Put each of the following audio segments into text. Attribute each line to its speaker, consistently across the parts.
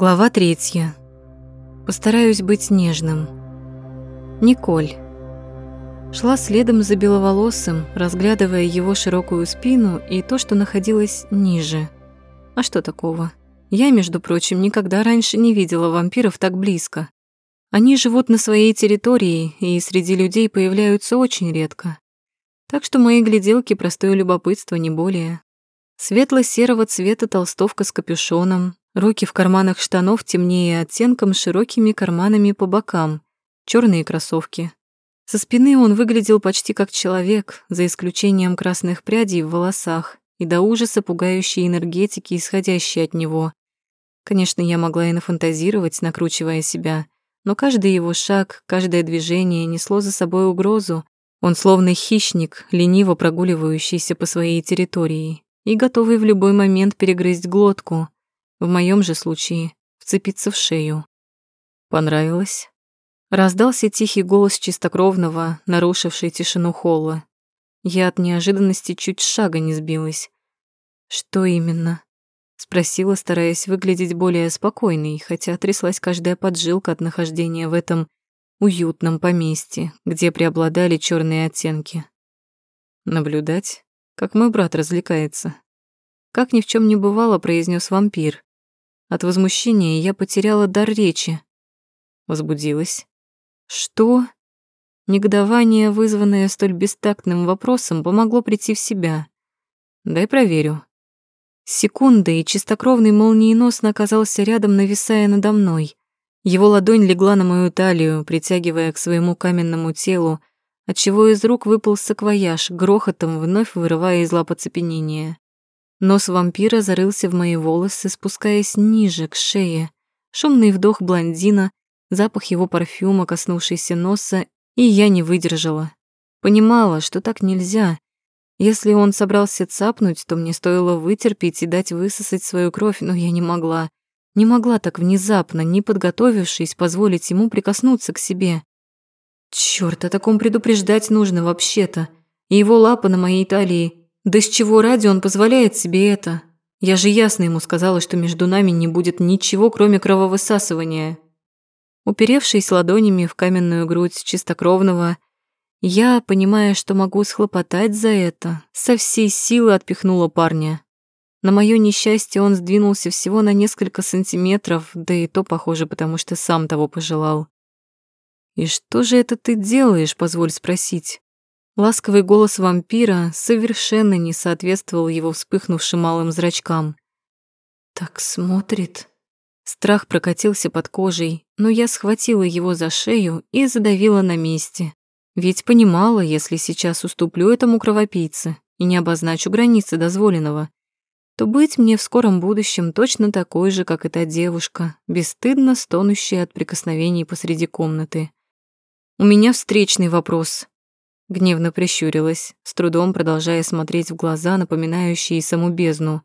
Speaker 1: Глава третья. Постараюсь быть нежным. Николь. Шла следом за беловолосым, разглядывая его широкую спину и то, что находилось ниже. А что такого? Я, между прочим, никогда раньше не видела вампиров так близко. Они живут на своей территории и среди людей появляются очень редко. Так что мои гляделки — простое любопытство, не более. Светло-серого цвета толстовка с капюшоном, руки в карманах штанов темнее оттенком широкими карманами по бокам, черные кроссовки. Со спины он выглядел почти как человек, за исключением красных прядей в волосах и до ужаса пугающей энергетики, исходящей от него. Конечно, я могла и нафантазировать, накручивая себя, но каждый его шаг, каждое движение несло за собой угрозу. Он словно хищник, лениво прогуливающийся по своей территории и готовый в любой момент перегрызть глотку. В моем же случае вцепиться в шею. Понравилось? Раздался тихий голос чистокровного, нарушивший тишину холла. Я от неожиданности чуть шага не сбилась. «Что именно?» — спросила, стараясь выглядеть более спокойной, хотя тряслась каждая поджилка от нахождения в этом уютном поместье, где преобладали черные оттенки. Наблюдать? как мой брат развлекается. Как ни в чем не бывало, произнес вампир. От возмущения я потеряла дар речи. Возбудилась. Что? Негодование, вызванное столь бестактным вопросом, помогло прийти в себя. Дай проверю. Секунда, и чистокровный молниеносно оказался рядом, нависая надо мной. Его ладонь легла на мою талию, притягивая к своему каменному телу, отчего из рук выпал саквояж, грохотом вновь вырывая из лап оцепенения. Нос вампира зарылся в мои волосы, спускаясь ниже, к шее. Шумный вдох блондина, запах его парфюма, коснувшийся носа, и я не выдержала. Понимала, что так нельзя. Если он собрался цапнуть, то мне стоило вытерпеть и дать высосать свою кровь, но я не могла. Не могла так внезапно, не подготовившись, позволить ему прикоснуться к себе. Чёрт, о таком предупреждать нужно вообще-то. И его лапа на моей талии. Да с чего ради он позволяет себе это? Я же ясно ему сказала, что между нами не будет ничего, кроме крововысасывания. Уперевшись ладонями в каменную грудь чистокровного, я, понимая, что могу схлопотать за это, со всей силы отпихнула парня. На моё несчастье он сдвинулся всего на несколько сантиметров, да и то, похоже, потому что сам того пожелал. «И что же это ты делаешь, позволь спросить?» Ласковый голос вампира совершенно не соответствовал его вспыхнувшим малым зрачкам. «Так смотрит». Страх прокатился под кожей, но я схватила его за шею и задавила на месте. Ведь понимала, если сейчас уступлю этому кровопийце и не обозначу границы дозволенного, то быть мне в скором будущем точно такой же, как и та девушка, бесстыдно стонущая от прикосновений посреди комнаты. «У меня встречный вопрос». Гневно прищурилась, с трудом продолжая смотреть в глаза, напоминающие саму бездну.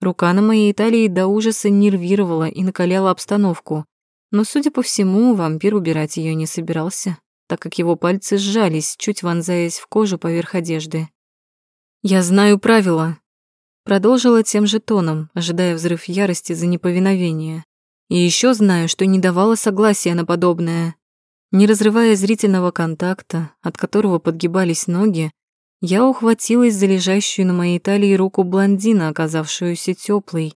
Speaker 1: Рука на моей талии до ужаса нервировала и накаляла обстановку, но, судя по всему, вампир убирать ее не собирался, так как его пальцы сжались, чуть вонзаясь в кожу поверх одежды. «Я знаю правила», — продолжила тем же тоном, ожидая взрыв ярости за неповиновение. «И еще знаю, что не давала согласия на подобное. Не разрывая зрительного контакта, от которого подгибались ноги, я ухватилась за лежащую на моей талии руку блондина, оказавшуюся теплой,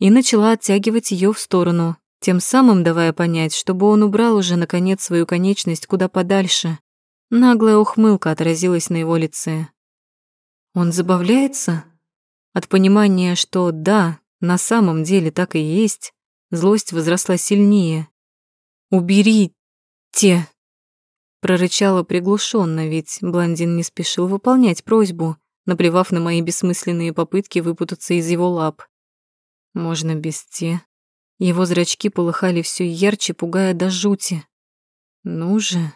Speaker 1: и начала оттягивать ее в сторону, тем самым давая понять, чтобы он убрал уже наконец свою конечность куда подальше. Наглая ухмылка отразилась на его лице. Он забавляется? От понимания, что да, на самом деле так и есть, злость возросла сильнее. «Убери, те!» Прорычала приглушенно, ведь блондин не спешил выполнять просьбу, наплевав на мои бессмысленные попытки выпутаться из его лап. Можно без те. Его зрачки полыхали все ярче, пугая до жути. «Ну же!»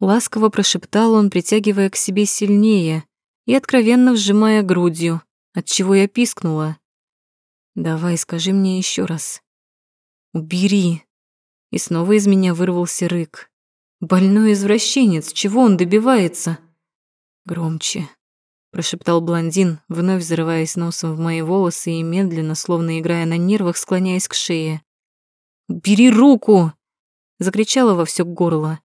Speaker 1: Ласково прошептал он, притягивая к себе сильнее и откровенно вжимая грудью, отчего я пискнула. «Давай, скажи мне еще раз». «Убери!» И снова из меня вырвался рык. Больной извращенец, чего он добивается? Громче, прошептал блондин, вновь взрываясь носом в мои волосы и медленно, словно играя на нервах, склоняясь к шее. «Бери руку!» — закричала во всё горло.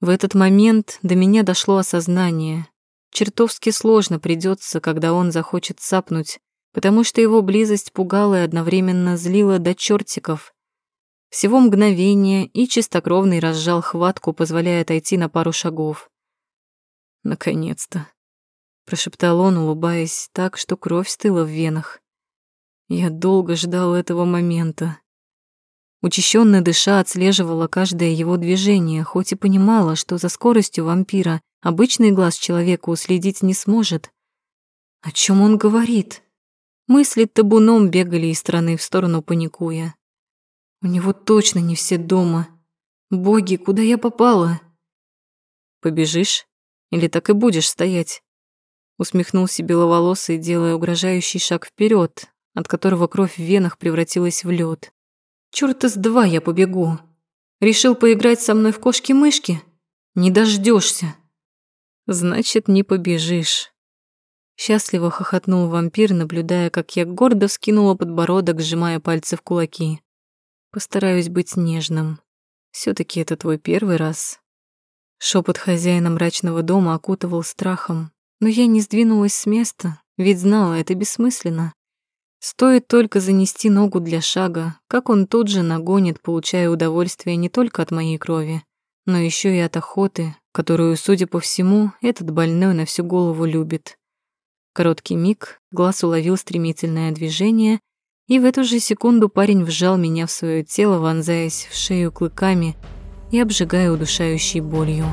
Speaker 1: В этот момент до меня дошло осознание. Чертовски сложно придется, когда он захочет сапнуть, потому что его близость пугала и одновременно злила до чертиков. Всего мгновение, и чистокровный разжал хватку, позволяя отойти на пару шагов. «Наконец-то», — прошептал он, улыбаясь так, что кровь стыла в венах. «Я долго ждал этого момента». Учащенно дыша отслеживала каждое его движение, хоть и понимала, что за скоростью вампира обычный глаз человека уследить не сможет. О чем он говорит? Мысли табуном бегали из стороны в сторону, паникуя. У него точно не все дома. Боги, куда я попала? Побежишь? Или так и будешь стоять? Усмехнулся беловолосый, делая угрожающий шаг вперед, от которого кровь в венах превратилась в лед. Чёрта с два я побегу. Решил поиграть со мной в кошки-мышки? Не дождешься. Значит, не побежишь. Счастливо хохотнул вампир, наблюдая, как я гордо вскинула подбородок, сжимая пальцы в кулаки. Постараюсь быть нежным. все таки это твой первый раз. Шепот хозяина мрачного дома окутывал страхом, но я не сдвинулась с места, ведь знала, это бессмысленно. Стоит только занести ногу для шага, как он тут же нагонит, получая удовольствие не только от моей крови, но еще и от охоты, которую, судя по всему, этот больной на всю голову любит. Короткий миг, глаз уловил стремительное движение, и в эту же секунду парень вжал меня в свое тело, вонзаясь в шею клыками и обжигая удушающей болью.